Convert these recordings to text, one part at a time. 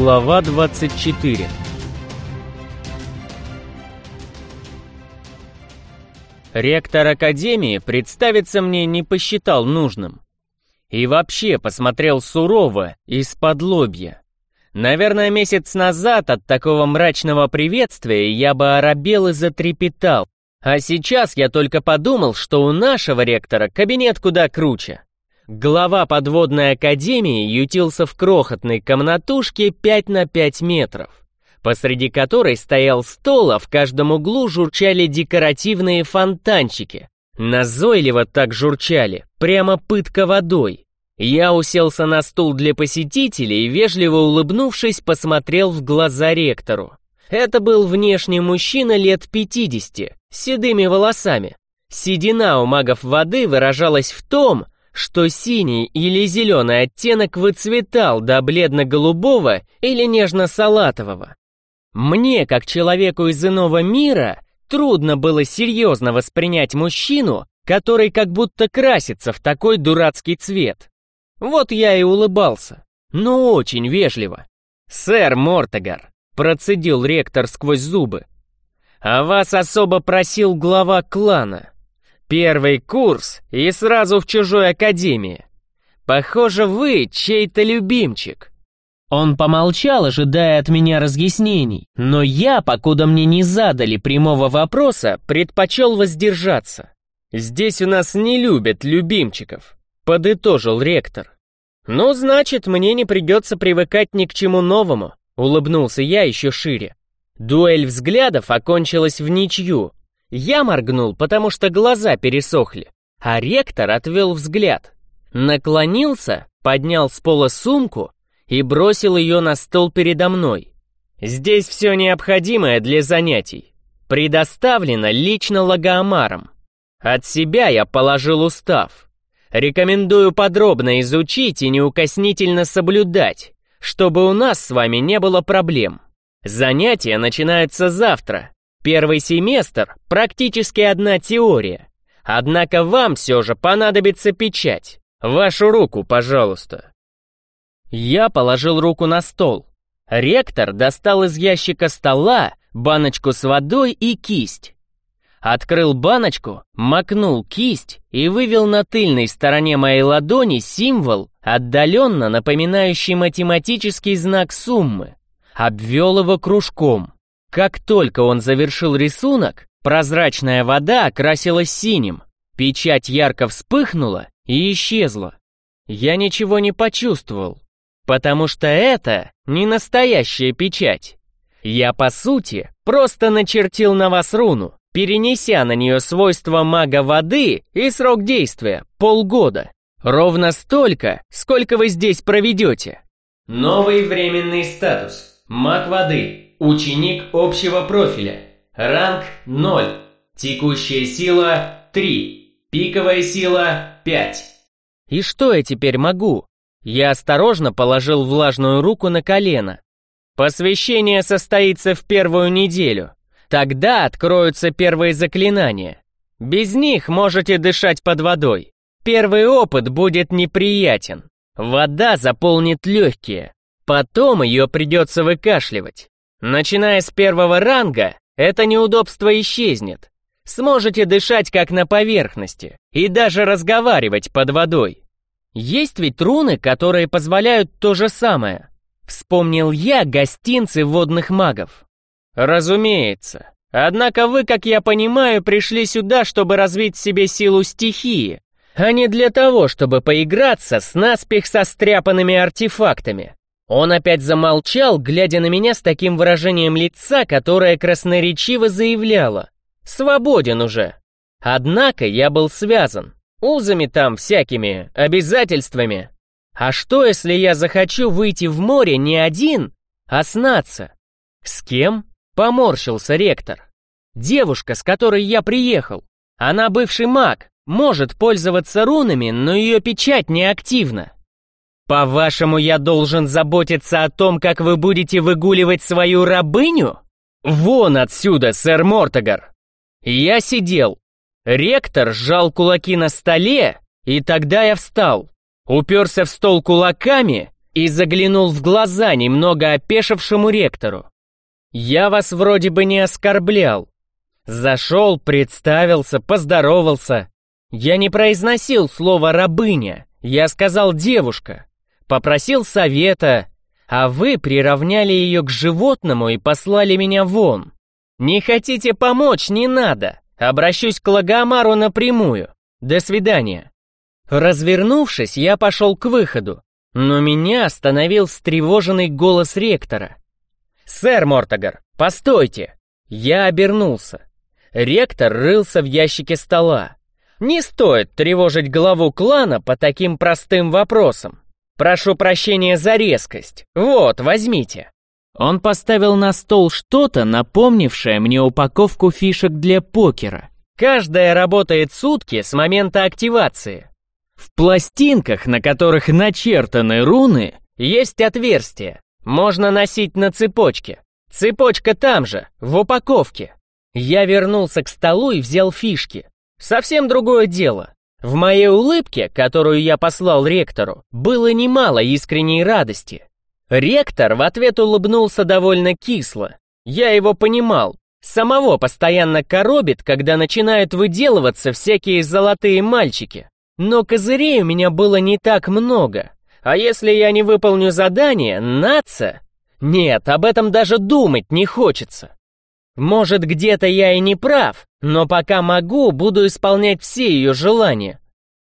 Глава 24 Ректор Академии представиться мне не посчитал нужным. И вообще посмотрел сурово, из-под лобья. Наверное, месяц назад от такого мрачного приветствия я бы оробел и затрепетал. А сейчас я только подумал, что у нашего ректора кабинет куда круче. Глава подводной академии ютился в крохотной комнатушке 5 на 5 метров, посреди которой стоял стол, а в каждом углу журчали декоративные фонтанчики. Назойливо так журчали, прямо пытка водой. Я уселся на стул для посетителей и, вежливо улыбнувшись, посмотрел в глаза ректору. Это был внешний мужчина лет 50, с седыми волосами. Седина у магов воды выражалась в том, что синий или зеленый оттенок выцветал до бледно-голубого или нежно-салатового. Мне, как человеку из иного мира, трудно было серьезно воспринять мужчину, который как будто красится в такой дурацкий цвет. Вот я и улыбался, но очень вежливо. «Сэр Мортегар», — процедил ректор сквозь зубы, — «а вас особо просил глава клана». Первый курс и сразу в чужой академии. Похоже, вы чей-то любимчик. Он помолчал, ожидая от меня разъяснений, но я, покуда мне не задали прямого вопроса, предпочел воздержаться. «Здесь у нас не любят любимчиков», — подытожил ректор. «Ну, значит, мне не придется привыкать ни к чему новому», — улыбнулся я еще шире. Дуэль взглядов окончилась в ничью, я моргнул, потому что глаза пересохли, а ректор отвел взгляд. Наклонился, поднял с пола сумку и бросил ее на стол передо мной. Здесь все необходимое для занятий. Предоставлено лично Лагоамаром. От себя я положил устав. Рекомендую подробно изучить и неукоснительно соблюдать, чтобы у нас с вами не было проблем. Занятия начинаются завтра, Первый семестр — практически одна теория. Однако вам все же понадобится печать. Вашу руку, пожалуйста. Я положил руку на стол. Ректор достал из ящика стола баночку с водой и кисть. Открыл баночку, макнул кисть и вывел на тыльной стороне моей ладони символ, отдаленно напоминающий математический знак суммы. Обвел его кружком. Как только он завершил рисунок, прозрачная вода окрасилась синим, печать ярко вспыхнула и исчезла. Я ничего не почувствовал, потому что это не настоящая печать. Я, по сути, просто начертил на вас руну, перенеся на нее свойства мага воды и срок действия — полгода. Ровно столько, сколько вы здесь проведете. Новый временный статус. Маг воды. Ученик общего профиля. Ранг 0. Текущая сила 3. Пиковая сила 5. И что я теперь могу? Я осторожно положил влажную руку на колено. Посвящение состоится в первую неделю. Тогда откроются первые заклинания. Без них можете дышать под водой. Первый опыт будет неприятен. Вода заполнит легкие. Потом ее придется выкашливать. Начиная с первого ранга, это неудобство исчезнет. Сможете дышать как на поверхности и даже разговаривать под водой. Есть ведь руны, которые позволяют то же самое. Вспомнил я гостинцы водных магов. Разумеется. Однако вы, как я понимаю, пришли сюда, чтобы развить себе силу стихии, а не для того, чтобы поиграться с наспех состряпанными артефактами. Он опять замолчал, глядя на меня с таким выражением лица, которое красноречиво заявляло. «Свободен уже». Однако я был связан. Узами там всякими, обязательствами. А что, если я захочу выйти в море не один, а снаться? С кем? Поморщился ректор. Девушка, с которой я приехал. Она бывший маг, может пользоваться рунами, но ее печать не активна. «По-вашему, я должен заботиться о том, как вы будете выгуливать свою рабыню? Вон отсюда, сэр Мортогар!» Я сидел. Ректор сжал кулаки на столе, и тогда я встал. Уперся в стол кулаками и заглянул в глаза немного опешившему ректору. «Я вас вроде бы не оскорблял. Зашел, представился, поздоровался. Я не произносил слово «рабыня», я сказал «девушка». Попросил совета, а вы приравняли ее к животному и послали меня вон. Не хотите помочь, не надо. Обращусь к Лагомару напрямую. До свидания. Развернувшись, я пошел к выходу, но меня остановил встревоженный голос ректора. «Сэр Мортогар, постойте!» Я обернулся. Ректор рылся в ящике стола. Не стоит тревожить главу клана по таким простым вопросам. Прошу прощения за резкость. Вот, возьмите. Он поставил на стол что-то, напомнившее мне упаковку фишек для покера. Каждая работает сутки с момента активации. В пластинках, на которых начертаны руны, есть отверстие. Можно носить на цепочке. Цепочка там же, в упаковке. Я вернулся к столу и взял фишки. Совсем другое дело. В моей улыбке, которую я послал ректору, было немало искренней радости. Ректор в ответ улыбнулся довольно кисло. Я его понимал. Самого постоянно коробит, когда начинают выделываться всякие золотые мальчики. Но козырей у меня было не так много. А если я не выполню задание, наца? Нет, об этом даже думать не хочется. Может, где-то я и не прав, но пока могу, буду исполнять все ее желания.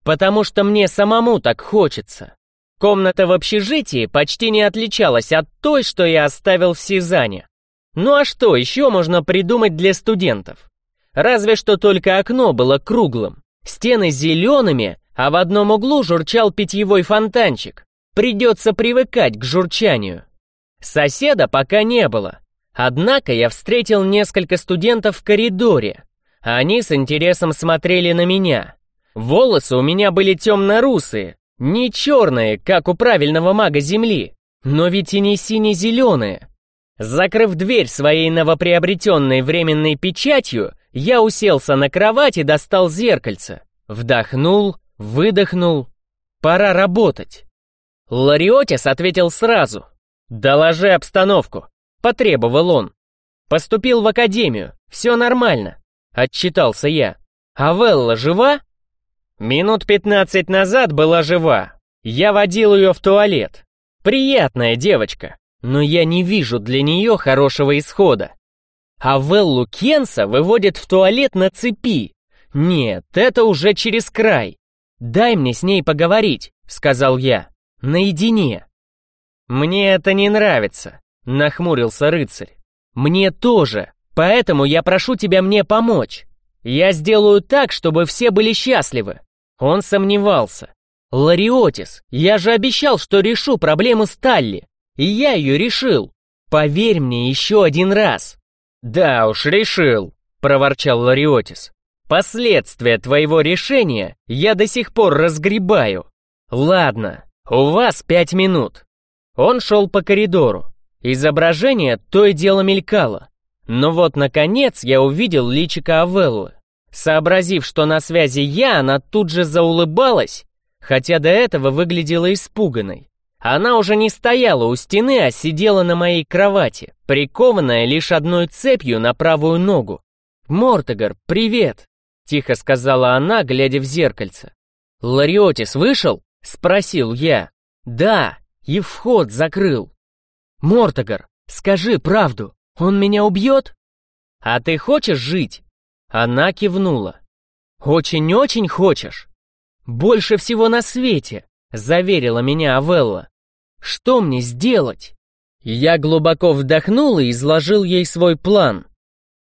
Потому что мне самому так хочется. Комната в общежитии почти не отличалась от той, что я оставил в Сизане. Ну а что еще можно придумать для студентов? Разве что только окно было круглым, стены зелеными, а в одном углу журчал питьевой фонтанчик. Придется привыкать к журчанию. Соседа пока не было. Однако я встретил несколько студентов в коридоре. Они с интересом смотрели на меня. Волосы у меня были темно-русые, не черные, как у правильного мага Земли, но ведь и не сине-зеленые. Закрыв дверь своей новоприобретенной временной печатью, я уселся на кровать и достал зеркальце. Вдохнул, выдохнул. Пора работать. Лариотис ответил сразу. «Доложи обстановку», — потребовал он. «Поступил в академию, все нормально», — отчитался я. «А Велла жива?» Минут пятнадцать назад была жива. Я водил ее в туалет. Приятная девочка, но я не вижу для нее хорошего исхода. А Веллу Кенса выводят в туалет на цепи. Нет, это уже через край. Дай мне с ней поговорить, сказал я. Наедине. Мне это не нравится, нахмурился рыцарь. Мне тоже, поэтому я прошу тебя мне помочь. Я сделаю так, чтобы все были счастливы. Он сомневался. «Лариотис, я же обещал, что решу проблему с Талли. И я ее решил. Поверь мне еще один раз». «Да уж, решил», — проворчал Лариотис. «Последствия твоего решения я до сих пор разгребаю. Ладно, у вас пять минут». Он шел по коридору. Изображение то и дело мелькало. Но вот, наконец, я увидел личико Авеллы. Сообразив, что на связи я, она тут же заулыбалась, хотя до этого выглядела испуганной. Она уже не стояла у стены, а сидела на моей кровати, прикованная лишь одной цепью на правую ногу. «Мортогар, привет!» — тихо сказала она, глядя в зеркальце. «Лариотис вышел?» — спросил я. «Да, и вход закрыл». «Мортогар, скажи правду, он меня убьет?» «А ты хочешь жить?» Она кивнула. «Очень-очень хочешь?» «Больше всего на свете», — заверила меня Авелла. «Что мне сделать?» Я глубоко вдохнул и изложил ей свой план.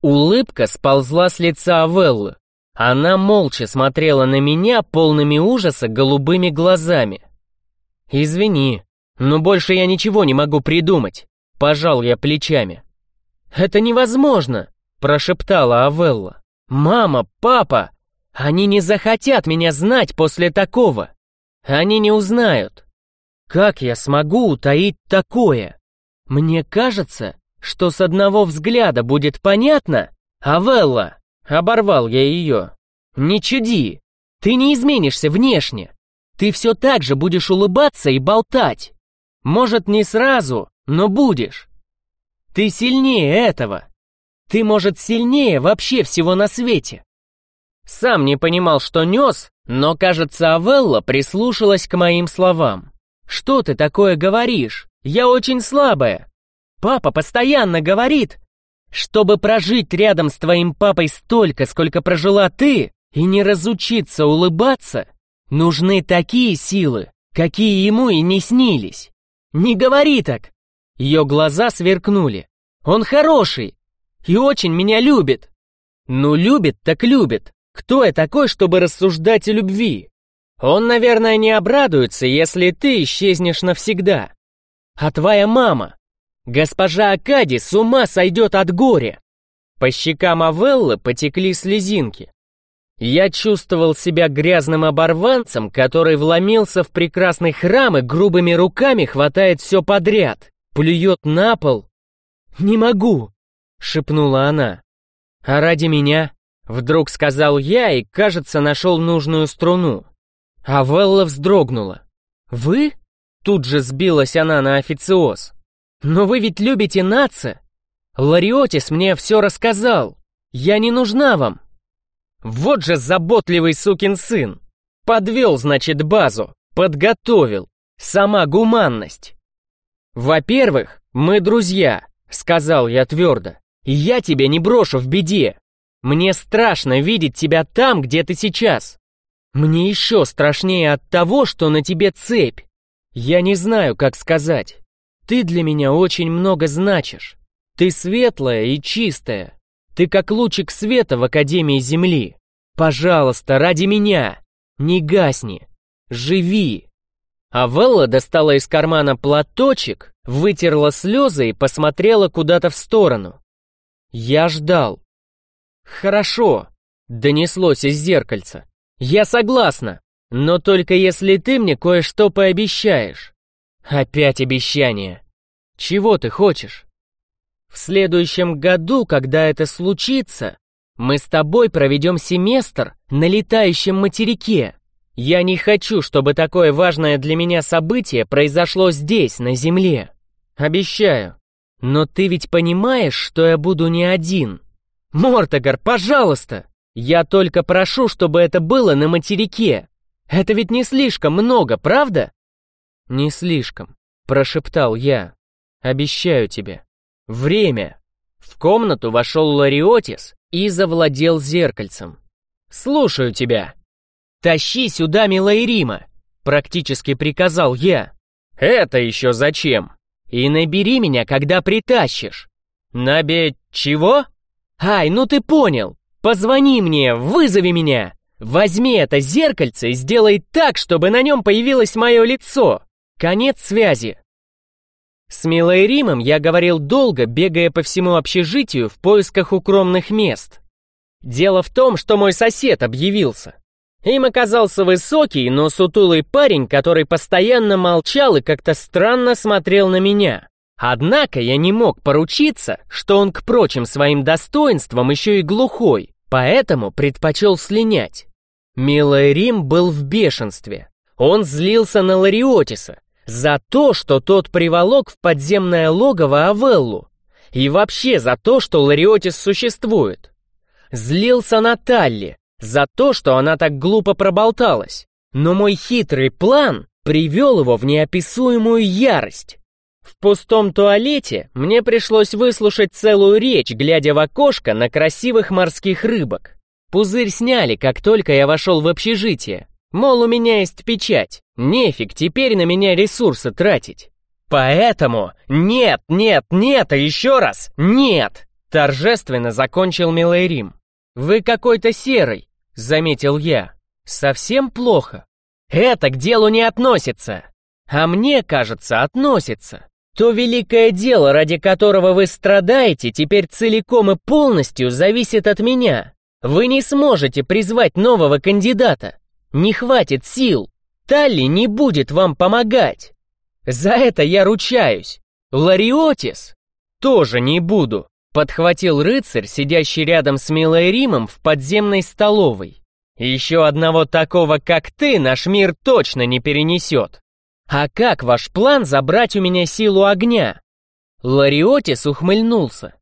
Улыбка сползла с лица Авеллы. Она молча смотрела на меня полными ужаса голубыми глазами. «Извини, но больше я ничего не могу придумать», — пожал я плечами. «Это невозможно», — прошептала Авелла. «Мама, папа, они не захотят меня знать после такого. Они не узнают. Как я смогу утаить такое? Мне кажется, что с одного взгляда будет понятно. Авелла, оборвал я ее. Не чуди, ты не изменишься внешне. Ты все так же будешь улыбаться и болтать. Может, не сразу, но будешь. Ты сильнее этого. Ты, может, сильнее вообще всего на свете. Сам не понимал, что нес, но, кажется, Авелла прислушалась к моим словам. «Что ты такое говоришь? Я очень слабая. Папа постоянно говорит, чтобы прожить рядом с твоим папой столько, сколько прожила ты, и не разучиться улыбаться, нужны такие силы, какие ему и не снились. Не говори так!» Ее глаза сверкнули. «Он хороший и очень меня любит». «Ну, любит так любит. Кто я такой, чтобы рассуждать о любви? Он, наверное, не обрадуется, если ты исчезнешь навсегда. А твоя мама, госпожа Акади, с ума сойдет от горя». По щекам Авеллы потекли слезинки. Я чувствовал себя грязным оборванцем, который вломился в прекрасный храм и грубыми руками хватает все подряд, плюет на пол. «Не могу!» — шепнула она. «А ради меня?» — вдруг сказал я и, кажется, нашел нужную струну. А Велла вздрогнула. «Вы?» — тут же сбилась она на официоз. «Но вы ведь любите наца? Лариотис мне все рассказал. Я не нужна вам!» Вот же заботливый сукин сын. Подвел, значит, базу, подготовил. Сама гуманность. Во-первых, мы друзья, сказал я твердо. Я тебя не брошу в беде. Мне страшно видеть тебя там, где ты сейчас. Мне еще страшнее от того, что на тебе цепь. Я не знаю, как сказать. Ты для меня очень много значишь. Ты светлая и чистая. Ты как лучик света в Академии Земли. Пожалуйста, ради меня, не гасни, живи. А Велла достала из кармана платочек, вытерла слезы и посмотрела куда-то в сторону. Я ждал. «Хорошо», — донеслось из зеркальца. «Я согласна, но только если ты мне кое-что пообещаешь». «Опять обещание. Чего ты хочешь?» В следующем году, когда это случится, мы с тобой проведем семестр на летающем материке. Я не хочу, чтобы такое важное для меня событие произошло здесь, на Земле. Обещаю. Но ты ведь понимаешь, что я буду не один. Мортогар, пожалуйста! Я только прошу, чтобы это было на материке. Это ведь не слишком много, правда? Не слишком, прошептал я. Обещаю тебе. Время. В комнату вошел Лариотис и завладел зеркальцем. «Слушаю тебя». «Тащи сюда Милайрима», — практически приказал я. «Это еще зачем?» «И набери меня, когда притащишь». «Набе... чего?» «Ай, ну ты понял! Позвони мне, вызови меня! Возьми это зеркальце и сделай так, чтобы на нем появилось мое лицо! Конец связи!» С Милой Римом я говорил долго, бегая по всему общежитию в поисках укромных мест. Дело в том, что мой сосед объявился. Им оказался высокий, но сутулый парень, который постоянно молчал и как-то странно смотрел на меня. Однако я не мог поручиться, что он к прочим своим достоинствам еще и глухой, поэтому предпочел слинять. Милый Рим был в бешенстве. Он злился на Лариотиса, за то, что тот приволок в подземное логово Авеллу. И вообще за то, что Лариотис существует. Злился на Талли за то, что она так глупо проболталась. Но мой хитрый план привел его в неописуемую ярость. В пустом туалете мне пришлось выслушать целую речь, глядя в окошко на красивых морских рыбок. Пузырь сняли, как только я вошел в общежитие. Мол, у меня есть печать, нефиг теперь на меня ресурсы тратить. Поэтому нет, нет, нет, а еще раз нет! Торжественно закончил Милайрим. Вы какой-то серый, заметил я. Совсем плохо. Это к делу не относится. А мне, кажется, относится. То великое дело, ради которого вы страдаете, теперь целиком и полностью зависит от меня. Вы не сможете призвать нового кандидата. Не хватит сил. Талли не будет вам помогать. За это я ручаюсь. Лариотис тоже не буду. Подхватил рыцарь, сидящий рядом с Милой Римом в подземной столовой. Еще одного такого, как ты, наш мир точно не перенесет. «А как ваш план забрать у меня силу огня?» Лариотис ухмыльнулся.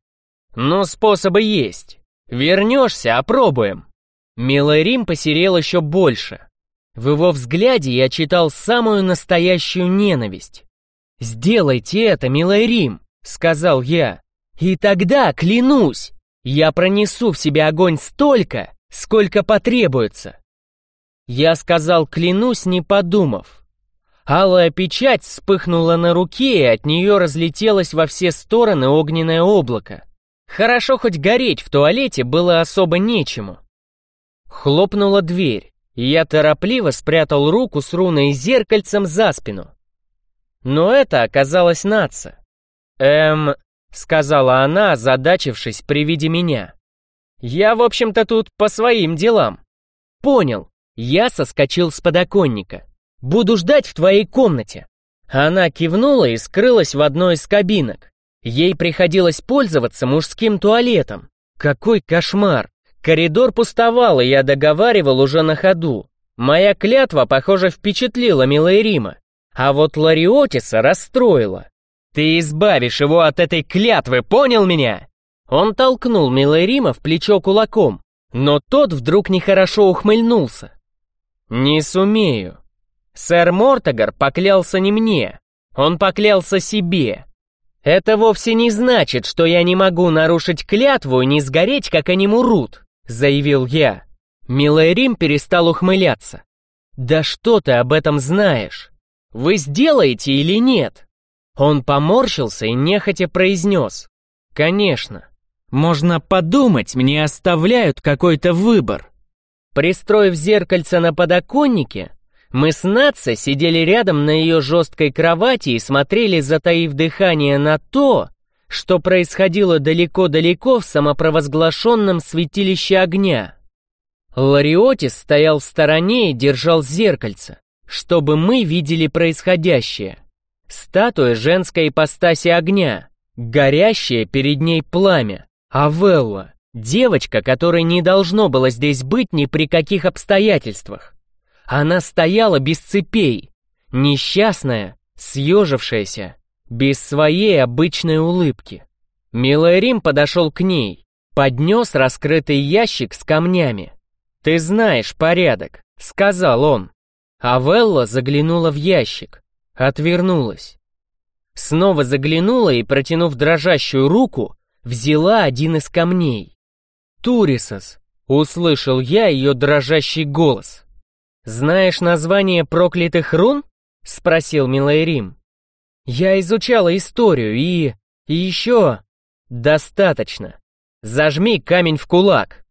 «Но способы есть. Вернешься, опробуем». Миларим посерел еще больше. В его взгляде я читал самую настоящую ненависть. «Сделайте это, Миларим», — сказал я. «И тогда, клянусь, я пронесу в себе огонь столько, сколько потребуется». Я сказал «клянусь», не подумав. Алая печать вспыхнула на руке, и от нее разлетелось во все стороны огненное облако. Хорошо хоть гореть в туалете было особо нечему. Хлопнула дверь, я торопливо спрятал руку с руной зеркальцем за спину. Но это оказалось наца. «Эм...» — сказала она, озадачившись при виде меня. «Я, в общем-то, тут по своим делам». «Понял». Я соскочил с подоконника. Буду ждать в твоей комнате». Она кивнула и скрылась в одной из кабинок. Ей приходилось пользоваться мужским туалетом. Какой кошмар! Коридор пустовал, и я договаривал уже на ходу. Моя клятва, похоже, впечатлила Милайрима. А вот Лариотиса расстроила. «Ты избавишь его от этой клятвы, понял меня?» Он толкнул Милайрима в плечо кулаком, но тот вдруг нехорошо ухмыльнулся. «Не сумею», Сэр Мортогар поклялся не мне, он поклялся себе. Это вовсе не значит, что я не могу нарушить клятву и не сгореть, как они мурут, заявил я. Милый Рим перестал ухмыляться. Да что ты об этом знаешь? Вы сделаете или нет? Он поморщился и нехотя произнес. Конечно. Можно подумать, мне оставляют какой-то выбор. Пристроив зеркальце на подоконнике, мы с Натса сидели рядом на ее жесткой кровати и смотрели, затаив дыхание, на то, что происходило далеко-далеко в самопровозглашенном святилище огня. Лариотис стоял в стороне и держал зеркальце, чтобы мы видели происходящее. Статуя женской ипостаси огня, горящее перед ней пламя, Авелла, девочка, которой не должно было здесь быть ни при каких обстоятельствах. Она стояла без цепей, несчастная, съежившаяся, без своей обычной улыбки. Милый Рим подошел к ней, поднес раскрытый ящик с камнями. «Ты знаешь порядок», — сказал он. Авелла заглянула в ящик, отвернулась. Снова заглянула и, протянув дрожащую руку, взяла один из камней. «Турисос», — услышал я ее дрожащий голос. «Знаешь название проклятых рун?» — спросил Милайрим. «Я изучала историю и... и еще...» «Достаточно. Зажми камень в кулак».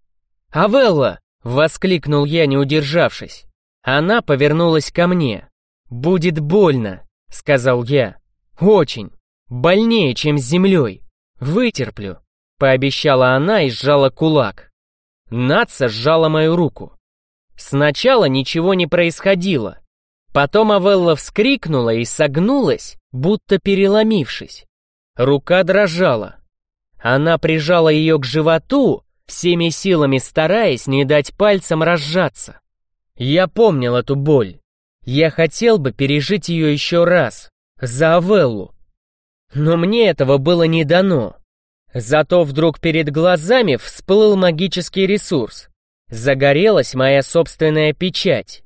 «Авелла!» — воскликнул я, не удержавшись. Она повернулась ко мне. «Будет больно», — сказал я. «Очень. Больнее, чем с землей. Вытерплю», — пообещала она и сжала кулак. Наца сжала мою руку. Сначала ничего не происходило. Потом Авелла вскрикнула и согнулась, будто переломившись. Рука дрожала. Она прижала ее к животу, всеми силами стараясь не дать пальцам разжаться. Я помнил эту боль. Я хотел бы пережить ее еще раз, за Авеллу. Но мне этого было не дано. Зато вдруг перед глазами всплыл магический ресурс. Загорелась моя собственная печать.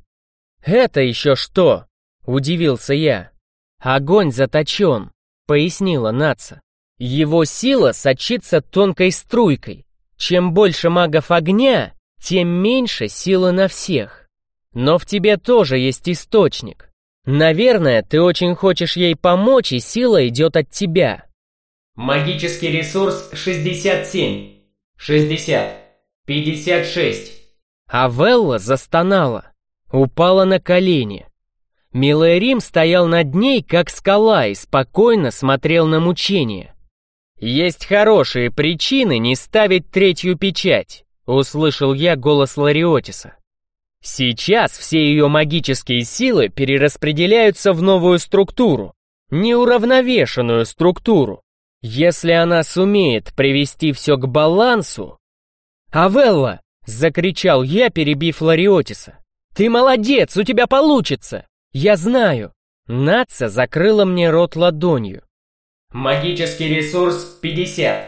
«Это еще что?» — удивился я. «Огонь заточен», — пояснила Наца. «Его сила сочится тонкой струйкой. Чем больше магов огня, тем меньше силы на всех. Но в тебе тоже есть источник. Наверное, ты очень хочешь ей помочь, и сила идет от тебя». Магический ресурс 67. 60. Пятьдесят шесть. А Велла застонала, упала на колени. Милый Рим стоял над ней, как скала, и спокойно смотрел на мучение. «Есть хорошие причины не ставить третью печать», — услышал я голос Лариотиса. «Сейчас все ее магические силы перераспределяются в новую структуру, неуравновешенную структуру. Если она сумеет привести все к балансу, «Авелла!» — закричал я, перебив Лариотиса. «Ты молодец, у тебя получится! Я знаю! Наца закрыла мне рот ладонью. Магический ресурс 50.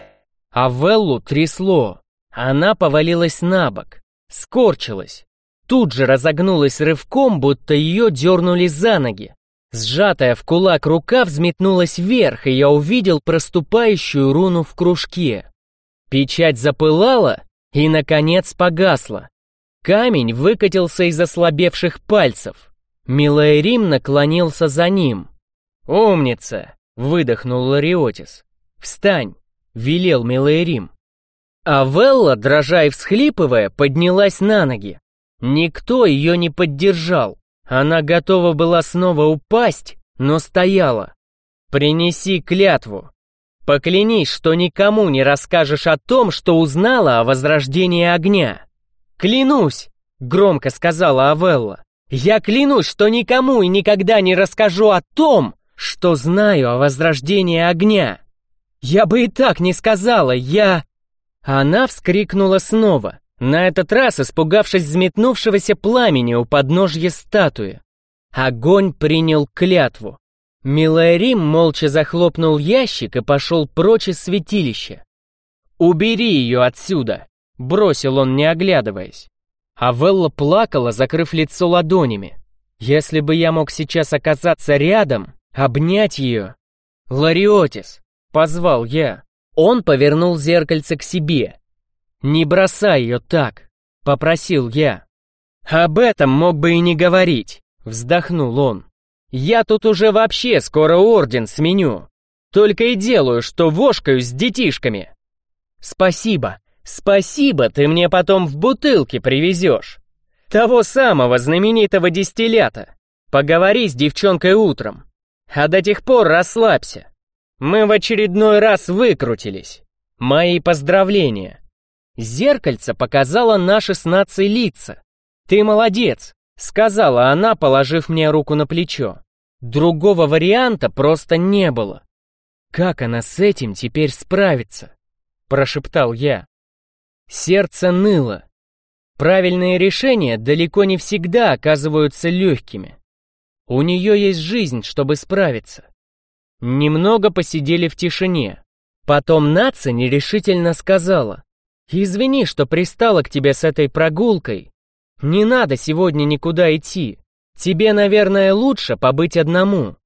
А Веллу трясло. Она повалилась на бок, скорчилась. Тут же разогнулась рывком, будто ее дернули за ноги. Сжатая в кулак рука взметнулась вверх, и я увидел проступающую руну в кружке. Печать запылала и, наконец, погасла. Камень выкатился из ослабевших пальцев. Милайрим наклонился за ним. «Умница!» — выдохнул Лариотис. «Встань!» — велел Милайрим. А Велла, дрожа и всхлипывая, поднялась на ноги. Никто ее не поддержал. Она готова была снова упасть, но стояла. «Принеси клятву. Поклянись, что никому не расскажешь о том, что узнала о возрождении огня». «Клянусь!» — громко сказала Авелла. «Я клянусь, что никому и никогда не расскажу о том, что знаю о возрождении огня. Я бы и так не сказала, я...» Она вскрикнула снова, на этот раз испугавшись взметнувшегося пламени у подножья статуи. Огонь принял клятву. Милайрим молча захлопнул ящик и пошел прочь из святилища. «Убери ее отсюда!» — бросил он, не оглядываясь. А Велла плакала, закрыв лицо ладонями. «Если бы я мог сейчас оказаться рядом, обнять ее...» «Лариотис!» — позвал я. Он повернул зеркальце к себе. «Не бросай ее так!» — попросил я. «Об этом мог бы и не говорить», — вздохнул он. «Я тут уже вообще скоро орден сменю. Только и делаю, что вошкаюсь с детишками». «Спасибо, спасибо, ты мне потом в бутылке привезешь. Того самого знаменитого дистиллята. Поговори с девчонкой утром. А до тех пор расслабься. Мы в очередной раз выкрутились. Мои поздравления. Зеркальце показало наши с нацией лица. «Ты молодец», — сказала она, положив мне руку на плечо. Другого варианта просто не было. «Как она с этим теперь справится?» — прошептал я. Сердце ныло. Правильные решения далеко не всегда оказываются легкими. У нее есть жизнь, чтобы справиться. Немного посидели в тишине. Потом Наца нерешительно сказала. Извини, что пристала к тебе с этой прогулкой. Не надо сегодня никуда идти. Тебе, наверное, лучше побыть одному.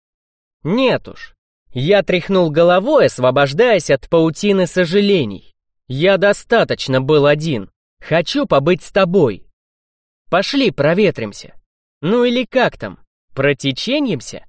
Нет уж. Я тряхнул головой, освобождаясь от паутины сожалений. Я достаточно был один. Хочу побыть с тобой. Пошли проветримся. Ну или как там, протеченьемся?